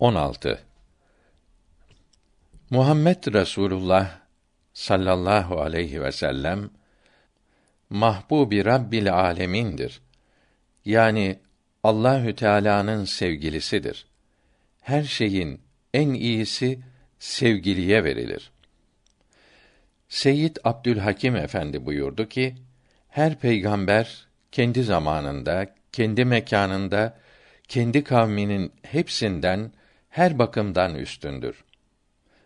16 Muhammed Resulullah sallallahu aleyhi ve sellem mahbubi Rabbil alemindir. Yani Allahü Teala'nın sevgilisidir. Her şeyin en iyisi sevgiliye verilir. Seyyid Abdülhakim Efendi buyurdu ki, her peygamber kendi zamanında, kendi mekanında, kendi kavminin hepsinden her bakımdan üstündür.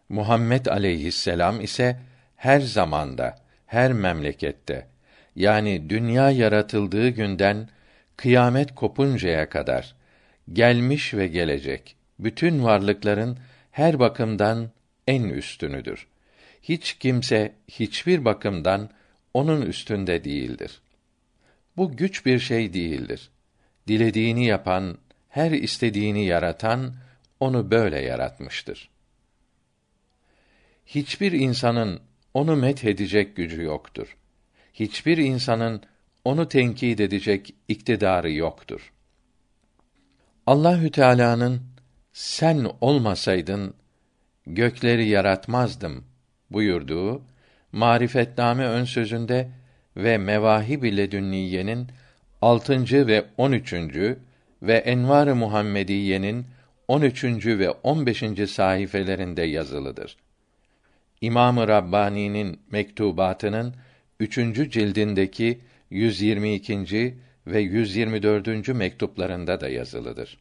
Muhammed aleyhisselam ise her zamanda, her memlekette yani dünya yaratıldığı günden kıyamet kopuncaya kadar gelmiş ve gelecek bütün varlıkların her bakımdan en üstünüdür. Hiç kimse hiçbir bakımdan onun üstünde değildir. Bu güç bir şey değildir. Dilediğini yapan, her istediğini yaratan onu böyle yaratmıştır. Hiçbir insanın onu met edecek gücü yoktur. Hiçbir insanın onu tenkit edecek iktidarı yoktur. Allahü Teala'nın sen olmasaydın gökleri yaratmazdım buyurduğu Marifetname ön sözünde ve Mevahib ile Dünniye'nin 6. ve 13. ve Envar-ı Muhammediye'nin 13. ve 15. sayfelerinde yazılıdır. İmam-ı Rabbani'nin mektubatının 3. cildindeki 122. ve 124. mektuplarında da yazılıdır.